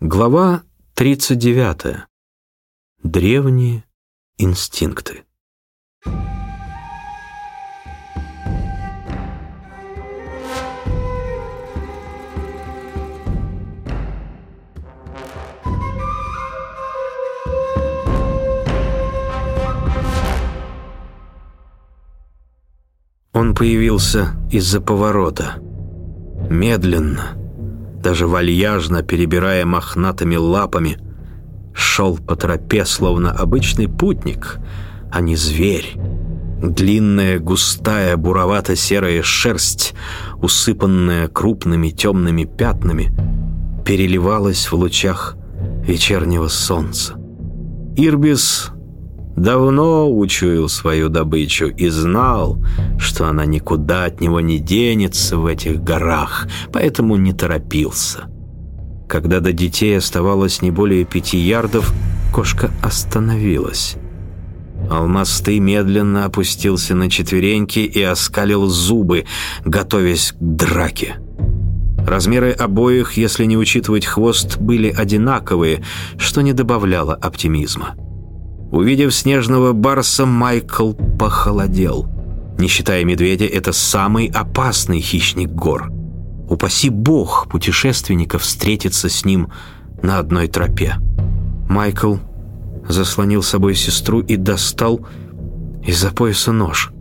Глава 39. Древние инстинкты. Он появился из-за поворота. Медленно, даже вальяжно перебирая мохнатыми лапами, шел по тропе, словно обычный путник, а не зверь. Длинная, густая, буровато-серая шерсть, усыпанная крупными темными пятнами, переливалась в лучах вечернего солнца. Ирбис давно учуял свою добычу и знал, что она никуда от него не денется в этих горах, поэтому не торопился. Когда до детей оставалось не более пяти ярдов, кошка остановилась. Алмасты медленно опустился на четвереньки и оскалил зубы, готовясь к драке. Размеры обоих, если не учитывать хвост, были одинаковые, что не добавляло оптимизма. Увидев снежного барса, Майкл похолодел. Не считая медведя, это самый опасный хищник гор. Упаси бог путешественников встретиться с ним на одной тропе. Майкл заслонил собой сестру и достал из-за пояса нож.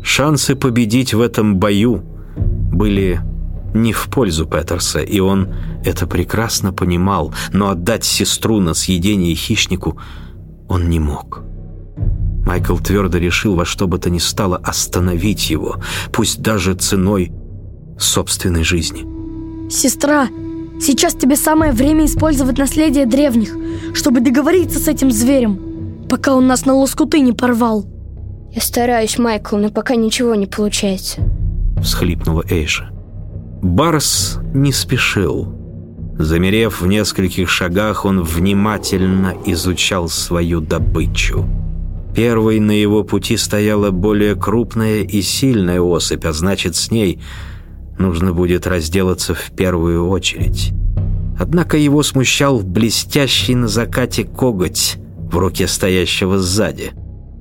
Шансы победить в этом бою были не в пользу Петерса, и он это прекрасно понимал, но отдать сестру на съедение хищнику – он не мог. Майкл твердо решил во что бы то ни стало остановить его, пусть даже ценой собственной жизни. «Сестра, сейчас тебе самое время использовать наследие древних, чтобы договориться с этим зверем, пока он нас на лоскуты не порвал». «Я стараюсь, Майкл, но пока ничего не получается», — всхлипнула Эйша. Барс не спешил. Замерев в нескольких шагах, он внимательно изучал свою добычу. Первой на его пути стояла более крупная и сильная особь, а значит, с ней нужно будет разделаться в первую очередь. Однако его смущал блестящий на закате коготь в руке стоящего сзади.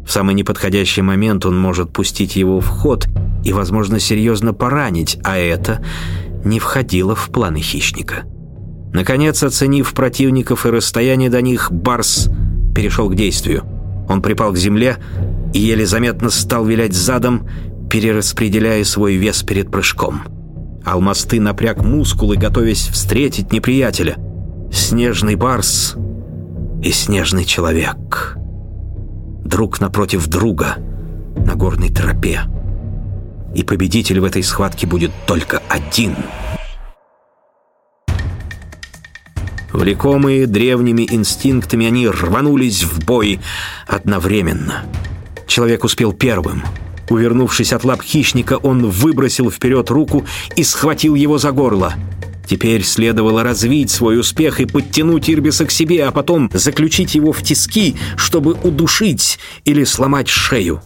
В самый неподходящий момент он может пустить его в ход и, возможно, серьезно поранить, а это не входило в планы хищника. Наконец, оценив противников и расстояние до них, Барс перешел к действию. Он припал к земле и еле заметно стал вилять задом, перераспределяя свой вес перед прыжком. Алмасты напряг мускулы, готовясь встретить неприятеля. Снежный барс и снежный человек. Друг напротив друга на горной тропе. И победитель в этой схватке будет только один — Влекомые древними инстинктами, они рванулись в бой одновременно. Человек успел первым. Увернувшись от лап хищника, он выбросил вперед руку и схватил его за горло. Теперь следовало развить свой успех и подтянуть Ирбиса к себе, а потом заключить его в тиски, чтобы удушить или сломать шею.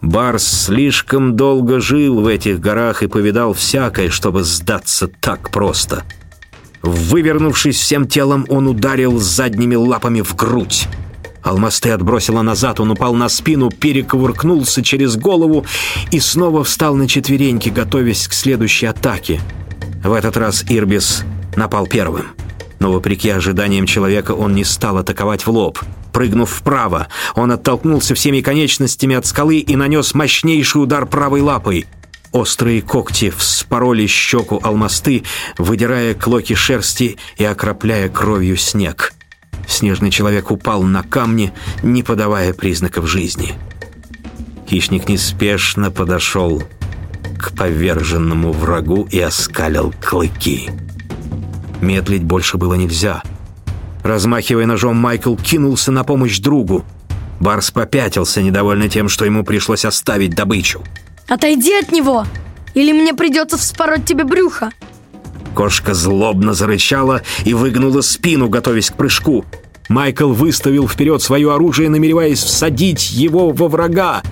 Барс слишком долго жил в этих горах и повидал всякое, чтобы сдаться так просто — Вывернувшись всем телом, он ударил задними лапами в грудь. Алмасты отбросило назад, он упал на спину, перекувыркнулся через голову и снова встал на четвереньки, готовясь к следующей атаке. В этот раз Ирбис напал первым. Но вопреки ожиданиям человека он не стал атаковать в лоб. Прыгнув вправо, он оттолкнулся всеми конечностями от скалы и нанес мощнейший удар правой лапой – Острые когти вспороли щеку алмасты, выдирая клоки шерсти и окропляя кровью снег. Снежный человек упал на камни, не подавая признаков жизни. Хищник неспешно подошел к поверженному врагу и оскалил клыки. Медлить больше было нельзя. Размахивая ножом, Майкл кинулся на помощь другу. Барс попятился, недовольный тем, что ему пришлось оставить добычу. Отойди от него, или мне придется вспороть тебе брюхо. Кошка злобно зарычала и выгнула спину, готовясь к прыжку. Майкл выставил вперед свое оружие, намереваясь всадить его во врага.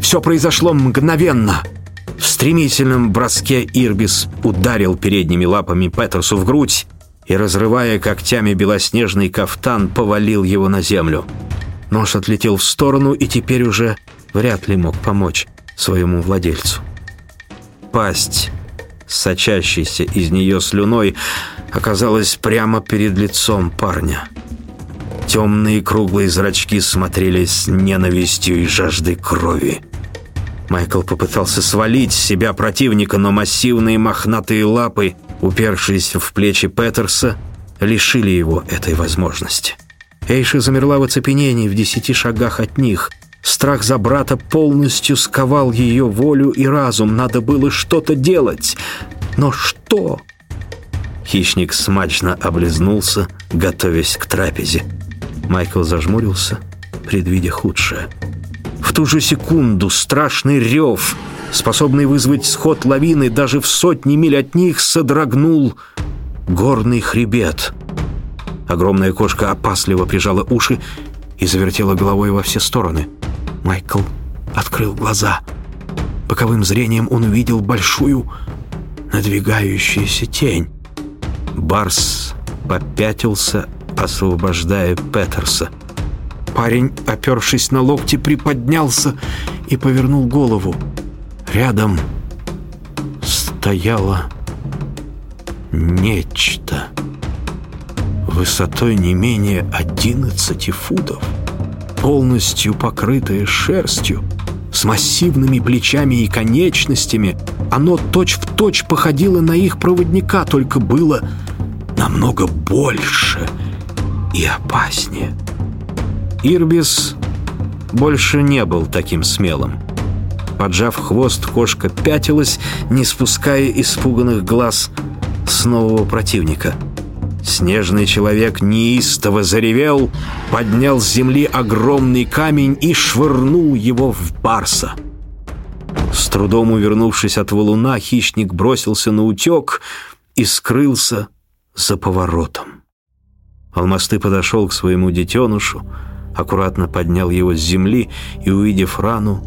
Все произошло мгновенно. В стремительном броске Ирбис ударил передними лапами Петерсу в грудь и, разрывая когтями белоснежный кафтан, повалил его на землю. Нож отлетел в сторону и теперь уже вряд ли мог помочь своему владельцу. Пасть, сочащейся из нее слюной, оказалась прямо перед лицом парня. Темные круглые зрачки смотрели с ненавистью и жаждой крови. Майкл попытался свалить с себя противника, но массивные мохнатые лапы, упершиеся в плечи Петерса, лишили его этой возможности. Эйша замерла в оцепенении в десяти шагах от них. Страх за брата полностью сковал ее волю и разум. Надо было что-то делать. Но что? Хищник смачно облизнулся, готовясь к трапезе. Майкл зажмурился, предвидя худшее. В ту же секунду страшный рев, способный вызвать сход лавины даже в сотни миль от них, содрогнул горный хребет. Огромная кошка опасливо прижала уши и завертела головой во все стороны. Майкл открыл глаза. Боковым зрением он увидел большую надвигающуюся тень. Барс попятился, освобождая Петерса. Парень, опершись на локти, приподнялся и повернул голову. Рядом стояло нечто высотой не менее 11 футов, полностью покрытое шерстью, с массивными плечами и конечностями, оно точь-в-точь точь походило на их проводника, только было намного больше и опаснее. Ирбис больше не был таким смелым. Поджав хвост, кошка пятилась, не спуская испуганных глаз с нового противника. Снежный человек неистово заревел, поднял с земли огромный камень и швырнул его в барса. С трудом увернувшись от валуна, хищник бросился на утек и скрылся за поворотом. Алмасты подошел к своему детенышу, аккуратно поднял его с земли и, увидев рану,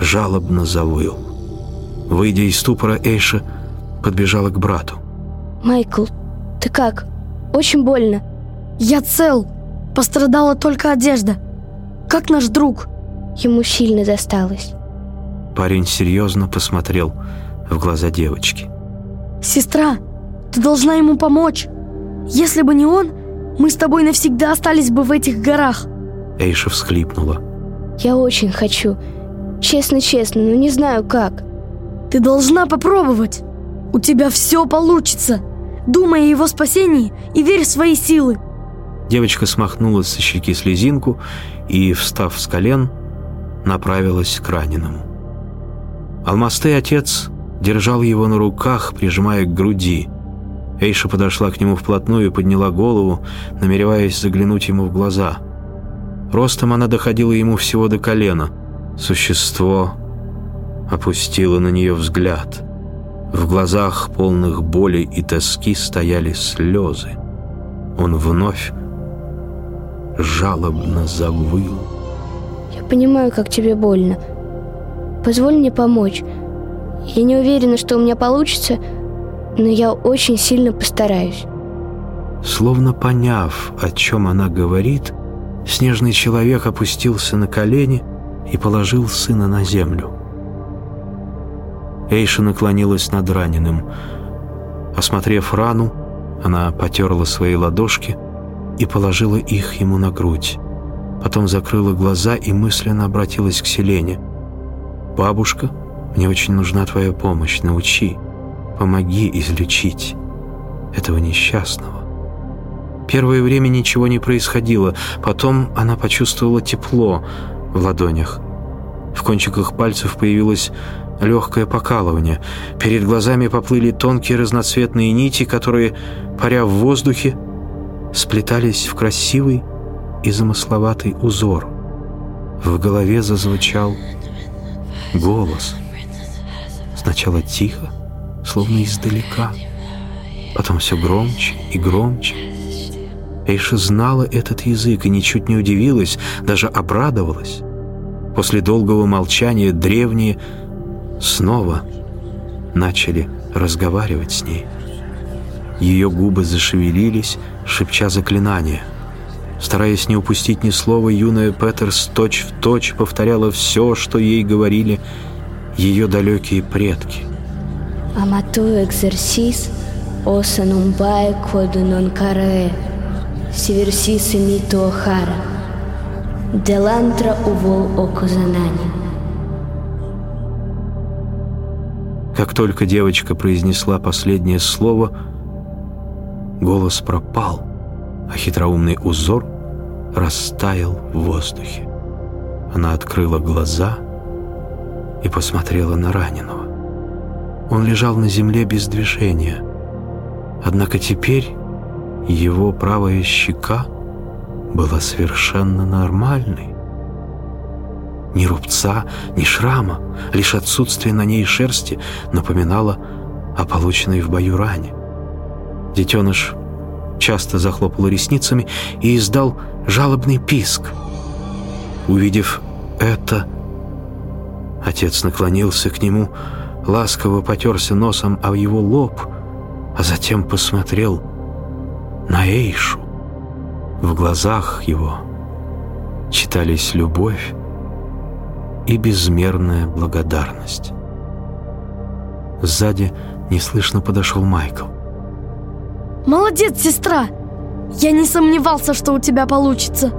жалобно завыл. Выйдя из ступора, Эйша подбежала к брату. «Майкл, ты как? Очень больно». «Я цел. Пострадала только одежда. Как наш друг?» Ему сильно досталось. Парень серьезно посмотрел в глаза девочки. «Сестра, ты должна ему помочь. Если бы не он, мы с тобой навсегда остались бы в этих горах». Эйша всхлипнула. «Я очень хочу. Честно-честно, но не знаю как». «Ты должна попробовать. У тебя все получится. Думай о его спасении и верь в свои силы». Девочка смахнула со щеки слезинку и, встав с колен, направилась к раненому. Алмастый отец держал его на руках, прижимая к груди. Эйша подошла к нему вплотную и подняла голову, намереваясь заглянуть ему в глаза – Ростом она доходила ему всего до колена. Существо опустило на нее взгляд. В глазах, полных боли и тоски, стояли слезы. Он вновь жалобно завыл. «Я понимаю, как тебе больно. Позволь мне помочь. Я не уверена, что у меня получится, но я очень сильно постараюсь». Словно поняв, о чем она говорит, Снежный человек опустился на колени и положил сына на землю. Эйша наклонилась над раненым. Осмотрев рану, она потерла свои ладошки и положила их ему на грудь. Потом закрыла глаза и мысленно обратилась к Селене. «Бабушка, мне очень нужна твоя помощь. Научи, помоги излечить этого несчастного». Первое время ничего не происходило, потом она почувствовала тепло в ладонях. В кончиках пальцев появилось легкое покалывание. Перед глазами поплыли тонкие разноцветные нити, которые, паря в воздухе, сплетались в красивый и замысловатый узор. В голове зазвучал голос. Сначала тихо, словно издалека, потом все громче и громче. Эйша знала этот язык и ничуть не удивилась, даже обрадовалась. После долгого молчания древние снова начали разговаривать с ней. Ее губы зашевелились, шепча заклинание. Стараясь не упустить ни слова, юная Петерс точь-в-точь точь повторяла все, что ей говорили ее далекие предки. «Амату экзерсис, оса нумбай коду нон каре, северсис мито охара, делантра увол окузанани». Как только девочка произнесла последнее слово, голос пропал, а хитроумный узор растаял в воздухе. Она открыла глаза и посмотрела на раненого. Он лежал на земле без движения. Однако теперь его правая щека была совершенно нормальной. Ни рубца, ни шрама, лишь отсутствие на ней шерсти напоминало о полученной в бою ране. Детеныш часто захлопал ресницами и издал жалобный писк. Увидев это, отец наклонился к нему, ласково потерся носом о его лоб, а затем посмотрел на Эйшу. В глазах его читались любовь и безмерная благодарность. Сзади неслышно подошел Майкл. Молодец, сестра! Я не сомневался, что у тебя получится.